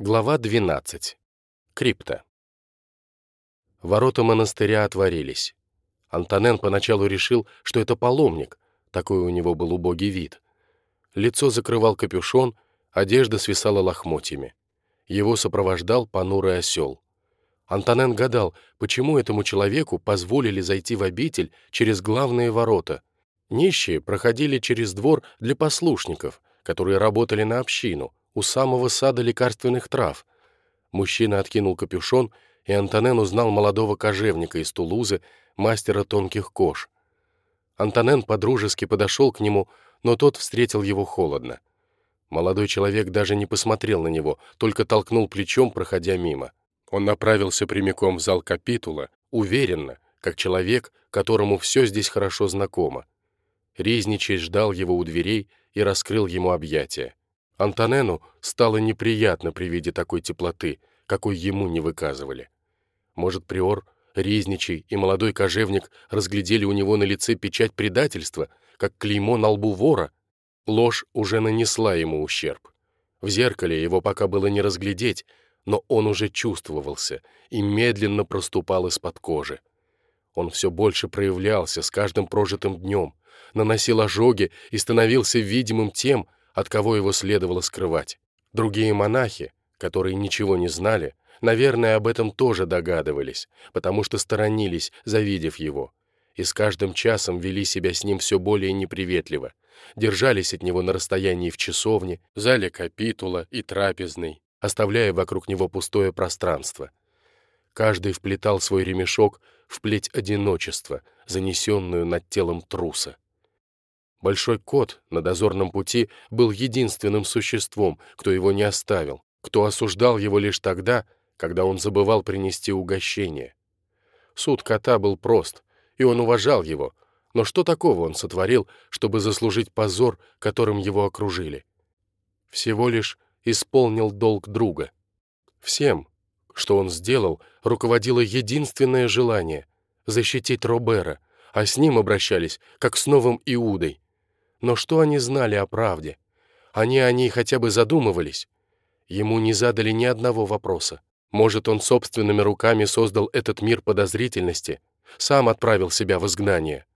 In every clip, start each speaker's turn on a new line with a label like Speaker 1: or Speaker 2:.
Speaker 1: Глава 12. Крипта. Ворота монастыря отворились. Антонен поначалу решил, что это паломник, такой у него был убогий вид. Лицо закрывал капюшон, одежда свисала лохмотьями. Его сопровождал понурый осел. Антонен гадал, почему этому человеку позволили зайти в обитель через главные ворота. Нищие проходили через двор для послушников, которые работали на общину, у самого сада лекарственных трав. Мужчина откинул капюшон, и Антонен узнал молодого кожевника из Тулузы, мастера тонких кож. Антонен подружески подошел к нему, но тот встретил его холодно. Молодой человек даже не посмотрел на него, только толкнул плечом, проходя мимо. Он направился прямиком в зал капитула, уверенно, как человек, которому все здесь хорошо знакомо. Ризничий ждал его у дверей и раскрыл ему объятия. Антонену стало неприятно при виде такой теплоты, какой ему не выказывали. Может, приор, Резничий и молодой кожевник разглядели у него на лице печать предательства, как клеймо на лбу вора? Ложь уже нанесла ему ущерб. В зеркале его пока было не разглядеть, но он уже чувствовался и медленно проступал из-под кожи. Он все больше проявлялся с каждым прожитым днем, наносил ожоги и становился видимым тем, от кого его следовало скрывать. Другие монахи, которые ничего не знали, наверное, об этом тоже догадывались, потому что сторонились, завидев его, и с каждым часом вели себя с ним все более неприветливо, держались от него на расстоянии в часовне, зале капитула и трапезной, оставляя вокруг него пустое пространство. Каждый вплетал свой ремешок в плеть одиночества, занесенную над телом труса. Большой кот на дозорном пути был единственным существом, кто его не оставил, кто осуждал его лишь тогда, когда он забывал принести угощение. Суд кота был прост, и он уважал его, но что такого он сотворил, чтобы заслужить позор, которым его окружили? Всего лишь исполнил долг друга. Всем, что он сделал, руководило единственное желание — защитить Робера, а с ним обращались, как с новым Иудой — но что они знали о правде? Они о ней хотя бы задумывались? Ему не задали ни одного вопроса. Может, он собственными руками создал этот мир подозрительности, сам отправил себя в изгнание.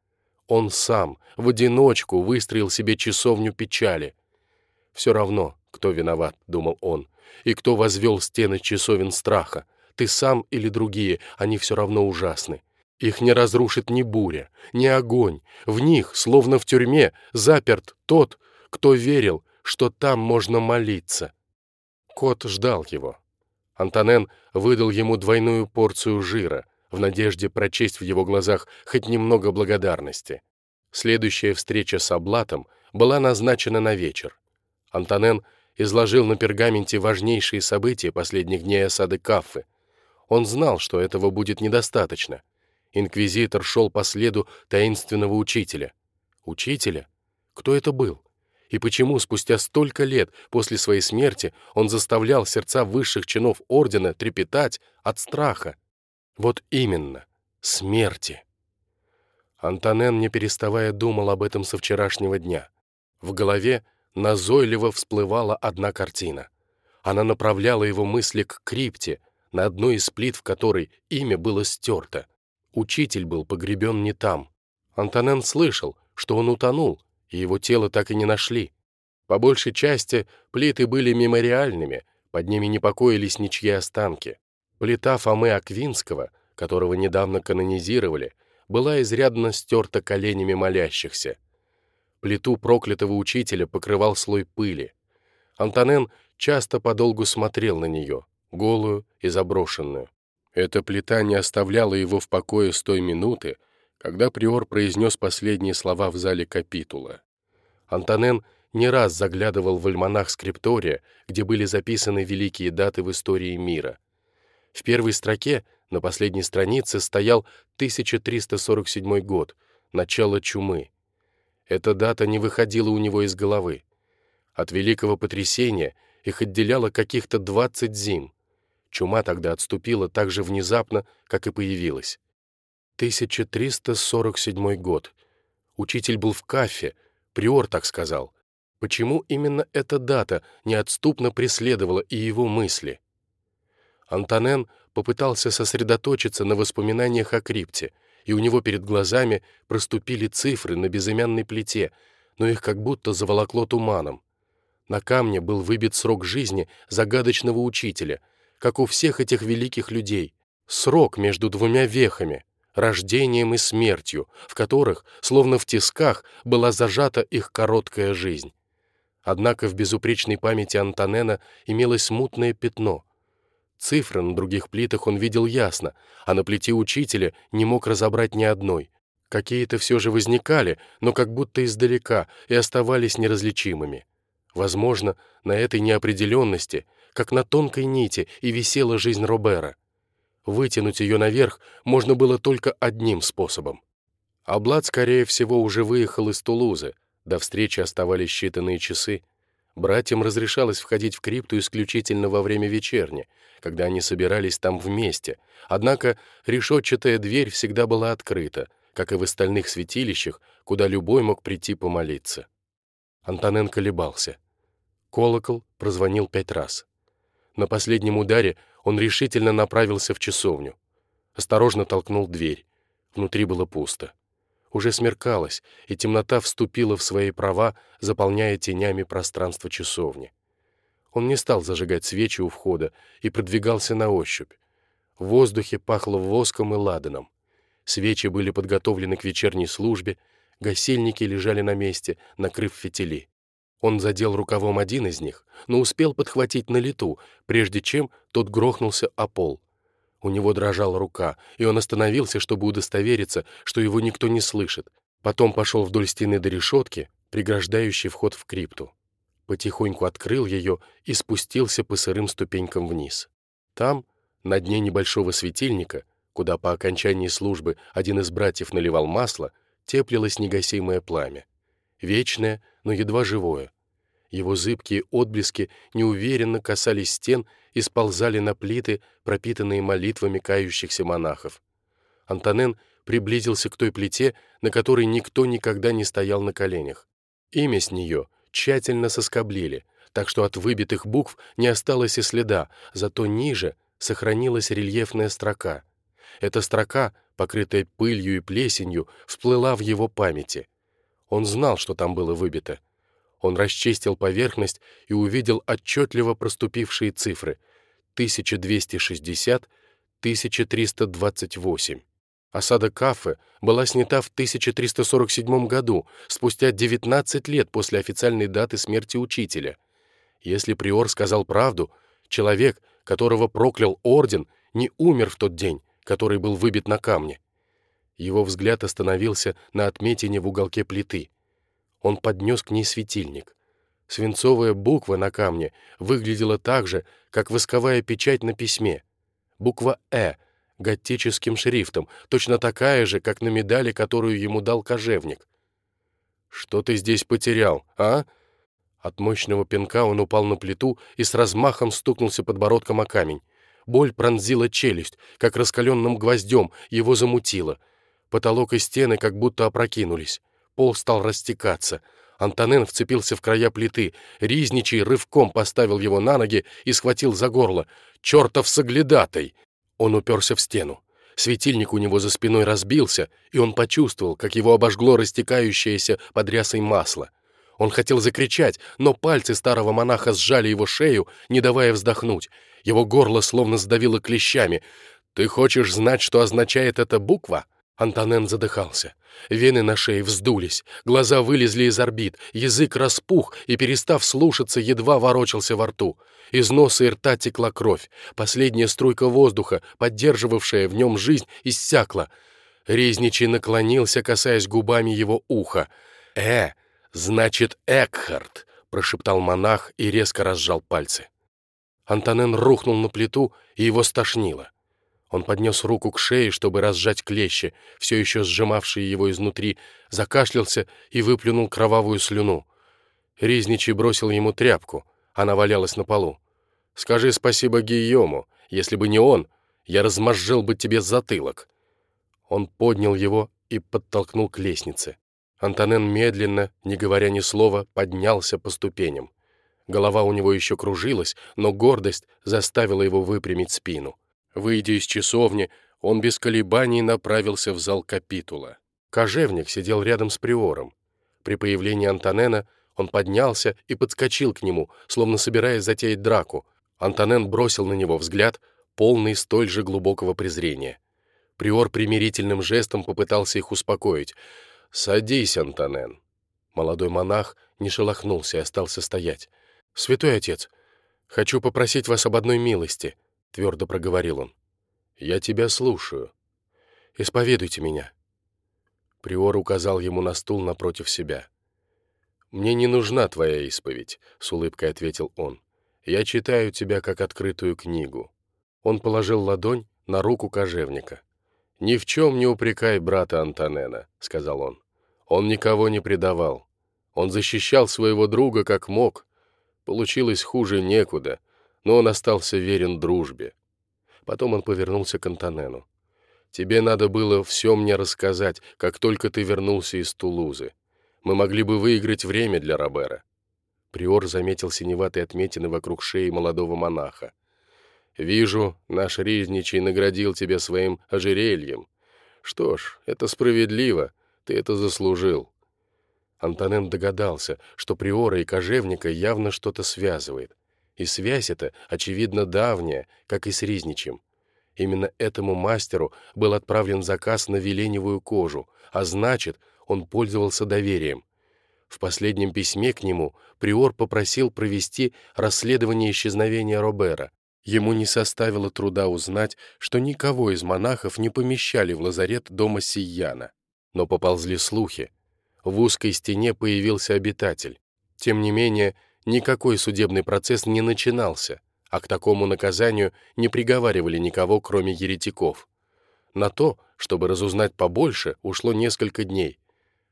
Speaker 1: Он сам, в одиночку, выстроил себе часовню печали. «Все равно, кто виноват», — думал он, — «и кто возвел стены часовен страха. Ты сам или другие, они все равно ужасны. Их не разрушит ни буря, ни огонь. В них, словно в тюрьме, заперт тот, кто верил, что там можно молиться. Кот ждал его. Антонен выдал ему двойную порцию жира, в надежде прочесть в его глазах хоть немного благодарности. Следующая встреча с Аблатом была назначена на вечер. Антонен изложил на пергаменте важнейшие события последних дней осады Каффы. Он знал, что этого будет недостаточно — Инквизитор шел по следу таинственного учителя. Учителя? Кто это был? И почему спустя столько лет после своей смерти он заставлял сердца высших чинов ордена трепетать от страха? Вот именно, смерти. Антонен, не переставая, думал об этом со вчерашнего дня. В голове назойливо всплывала одна картина. Она направляла его мысли к крипте, на одной из плит в которой имя было стерто. Учитель был погребен не там. Антонен слышал, что он утонул, и его тело так и не нашли. По большей части плиты были мемориальными, под ними не покоились ничьи останки. Плита Фомы Аквинского, которого недавно канонизировали, была изрядно стерта коленями молящихся. Плиту проклятого учителя покрывал слой пыли. Антонен часто подолгу смотрел на нее, голую и заброшенную. Эта плита не оставляла его в покое с той минуты, когда приор произнес последние слова в зале капитула. Антонен не раз заглядывал в альманах скриптория, где были записаны великие даты в истории мира. В первой строке, на последней странице, стоял 1347 год, начало чумы. Эта дата не выходила у него из головы. От великого потрясения их отделяло каких-то 20 зим — Чума тогда отступила так же внезапно, как и появилась. 1347 год. Учитель был в кафе, приор так сказал. Почему именно эта дата неотступно преследовала и его мысли? Антонен попытался сосредоточиться на воспоминаниях о крипте, и у него перед глазами проступили цифры на безымянной плите, но их как будто заволокло туманом. На камне был выбит срок жизни загадочного учителя, как у всех этих великих людей. Срок между двумя вехами, рождением и смертью, в которых, словно в тисках, была зажата их короткая жизнь. Однако в безупречной памяти Антонена имелось смутное пятно. Цифры на других плитах он видел ясно, а на плите учителя не мог разобрать ни одной. Какие-то все же возникали, но как будто издалека, и оставались неразличимыми. Возможно, на этой неопределенности, как на тонкой нити, и висела жизнь Робера. Вытянуть ее наверх можно было только одним способом. Аблад, скорее всего, уже выехал из Тулузы. До встречи оставались считанные часы. Братьям разрешалось входить в крипту исключительно во время вечерни, когда они собирались там вместе. Однако решетчатая дверь всегда была открыта, как и в остальных святилищах, куда любой мог прийти помолиться. Антонен колебался. Колокол прозвонил пять раз. На последнем ударе он решительно направился в часовню. Осторожно толкнул дверь. Внутри было пусто. Уже смеркалось, и темнота вступила в свои права, заполняя тенями пространство часовни. Он не стал зажигать свечи у входа и продвигался на ощупь. В воздухе пахло воском и ладаном. Свечи были подготовлены к вечерней службе, гасильники лежали на месте, накрыв фитили. Он задел рукавом один из них, но успел подхватить на лету, прежде чем тот грохнулся о пол. У него дрожала рука, и он остановился, чтобы удостовериться, что его никто не слышит. Потом пошел вдоль стены до решетки, преграждающей вход в крипту. Потихоньку открыл ее и спустился по сырым ступенькам вниз. Там, на дне небольшого светильника, куда по окончании службы один из братьев наливал масло, теплилось негасимое пламя. Вечное, но едва живое. Его зыбкие отблески неуверенно касались стен и сползали на плиты, пропитанные молитвами кающихся монахов. Антонен приблизился к той плите, на которой никто никогда не стоял на коленях. Имя с нее тщательно соскоблили, так что от выбитых букв не осталось и следа, зато ниже сохранилась рельефная строка. Эта строка, покрытая пылью и плесенью, всплыла в его памяти. Он знал, что там было выбито. Он расчистил поверхность и увидел отчетливо проступившие цифры — 1260, 1328. Осада Кафе была снята в 1347 году, спустя 19 лет после официальной даты смерти учителя. Если приор сказал правду, человек, которого проклял орден, не умер в тот день, который был выбит на камне. Его взгляд остановился на отметине в уголке плиты. Он поднес к ней светильник. Свинцовая буква на камне выглядела так же, как восковая печать на письме. Буква «Э» готическим шрифтом, точно такая же, как на медали, которую ему дал кожевник. «Что ты здесь потерял, а?» От мощного пинка он упал на плиту и с размахом стукнулся подбородком о камень. Боль пронзила челюсть, как раскаленным гвоздем, его замутило — Потолок и стены как будто опрокинулись. Пол стал растекаться. Антонен вцепился в края плиты. Ризничий рывком поставил его на ноги и схватил за горло. «Чертов соглядатай!» Он уперся в стену. Светильник у него за спиной разбился, и он почувствовал, как его обожгло растекающееся под рясой масло. Он хотел закричать, но пальцы старого монаха сжали его шею, не давая вздохнуть. Его горло словно сдавило клещами. «Ты хочешь знать, что означает эта буква?» Антонен задыхался. Вены на шее вздулись, глаза вылезли из орбит, язык распух и, перестав слушаться, едва ворочался во рту. Из носа и рта текла кровь. Последняя струйка воздуха, поддерживавшая в нем жизнь, иссякла. Резничий наклонился, касаясь губами его уха. «Э, значит, Экхард!» — прошептал монах и резко разжал пальцы. Антонен рухнул на плиту, и его стошнило. Он поднес руку к шее, чтобы разжать клещи, все еще сжимавшие его изнутри, закашлялся и выплюнул кровавую слюну. Ризничий бросил ему тряпку, она валялась на полу. «Скажи спасибо Гийому, если бы не он, я размозжил бы тебе затылок». Он поднял его и подтолкнул к лестнице. Антонен медленно, не говоря ни слова, поднялся по ступеням. Голова у него еще кружилась, но гордость заставила его выпрямить спину. Выйдя из часовни, он без колебаний направился в зал капитула. Кожевник сидел рядом с приором. При появлении Антонена он поднялся и подскочил к нему, словно собираясь затеять драку. Антонен бросил на него взгляд, полный столь же глубокого презрения. Приор примирительным жестом попытался их успокоить. «Садись, Антонен». Молодой монах не шелохнулся и остался стоять. «Святой отец, хочу попросить вас об одной милости», — твердо проговорил он. «Я тебя слушаю. Исповедуйте меня». Приор указал ему на стул напротив себя. «Мне не нужна твоя исповедь», — с улыбкой ответил он. «Я читаю тебя как открытую книгу». Он положил ладонь на руку кожевника. «Ни в чем не упрекай брата Антонена», — сказал он. «Он никого не предавал. Он защищал своего друга как мог. Получилось хуже некуда, но он остался верен дружбе». Потом он повернулся к Антонену. «Тебе надо было все мне рассказать, как только ты вернулся из Тулузы. Мы могли бы выиграть время для Робера». Приор заметил синеватые отметины вокруг шеи молодого монаха. Вижу, наш Ризничий наградил тебя своим ожерельем. Что ж, это справедливо, ты это заслужил». Антонен догадался, что приора и кожевника явно что-то связывает. И связь эта, очевидно, давняя, как и с Ризничем. Именно этому мастеру был отправлен заказ на веленевую кожу, а значит, он пользовался доверием. В последнем письме к нему приор попросил провести расследование исчезновения Робера, Ему не составило труда узнать, что никого из монахов не помещали в лазарет дома Сияна. Но поползли слухи. В узкой стене появился обитатель. Тем не менее, никакой судебный процесс не начинался, а к такому наказанию не приговаривали никого, кроме еретиков. На то, чтобы разузнать побольше, ушло несколько дней.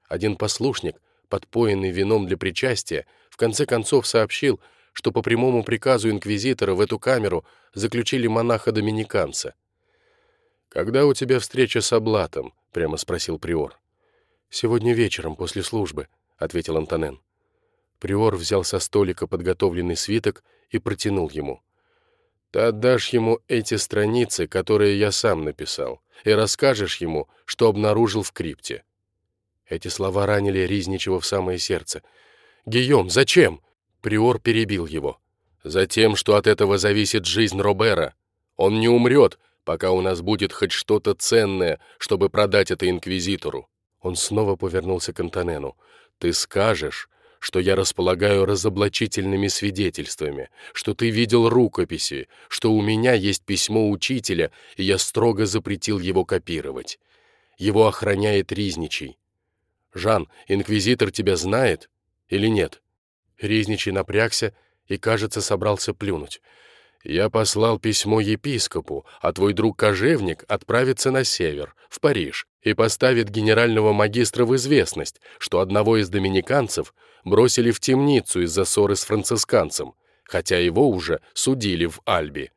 Speaker 1: Один послушник, подпоенный вином для причастия, в конце концов сообщил, что по прямому приказу инквизитора в эту камеру заключили монаха-доминиканца. «Когда у тебя встреча с Аблатом?» — прямо спросил приор. «Сегодня вечером, после службы», — ответил Антонен. Приор взял со столика подготовленный свиток и протянул ему. «Ты отдашь ему эти страницы, которые я сам написал, и расскажешь ему, что обнаружил в крипте». Эти слова ранили Ризничева в самое сердце. «Гийом, зачем?» Приор перебил его. «Затем, что от этого зависит жизнь Робера. Он не умрет, пока у нас будет хоть что-то ценное, чтобы продать это инквизитору». Он снова повернулся к Антонену. «Ты скажешь, что я располагаю разоблачительными свидетельствами, что ты видел рукописи, что у меня есть письмо учителя, и я строго запретил его копировать. Его охраняет Ризничий. Жан, инквизитор тебя знает или нет?» Ризничий напрягся и, кажется, собрался плюнуть. «Я послал письмо епископу, а твой друг Кожевник отправится на север, в Париж, и поставит генерального магистра в известность, что одного из доминиканцев бросили в темницу из-за ссоры с францисканцем, хотя его уже судили в Альби.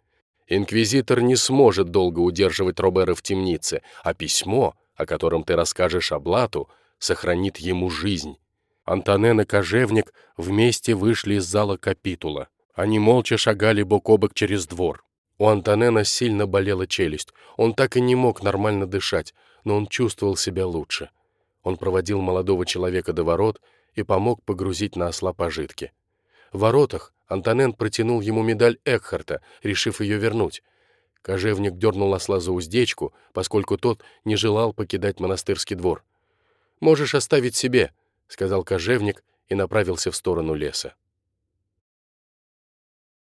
Speaker 1: Инквизитор не сможет долго удерживать Робера в темнице, а письмо, о котором ты расскажешь Аблату, сохранит ему жизнь. Антонен и Кожевник вместе вышли из зала капитула. Они молча шагали бок о бок через двор. У Антонена сильно болела челюсть. Он так и не мог нормально дышать, но он чувствовал себя лучше. Он проводил молодого человека до ворот и помог погрузить на осла пожитки. В воротах Антонен протянул ему медаль Экхарта, решив ее вернуть. Кожевник дернул осла за уздечку, поскольку тот не желал покидать монастырский двор. «Можешь оставить себе», — сказал кожевник и направился в сторону леса.